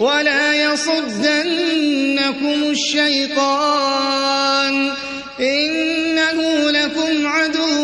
ولا يصدنكم الشيطان إنه لكم عدو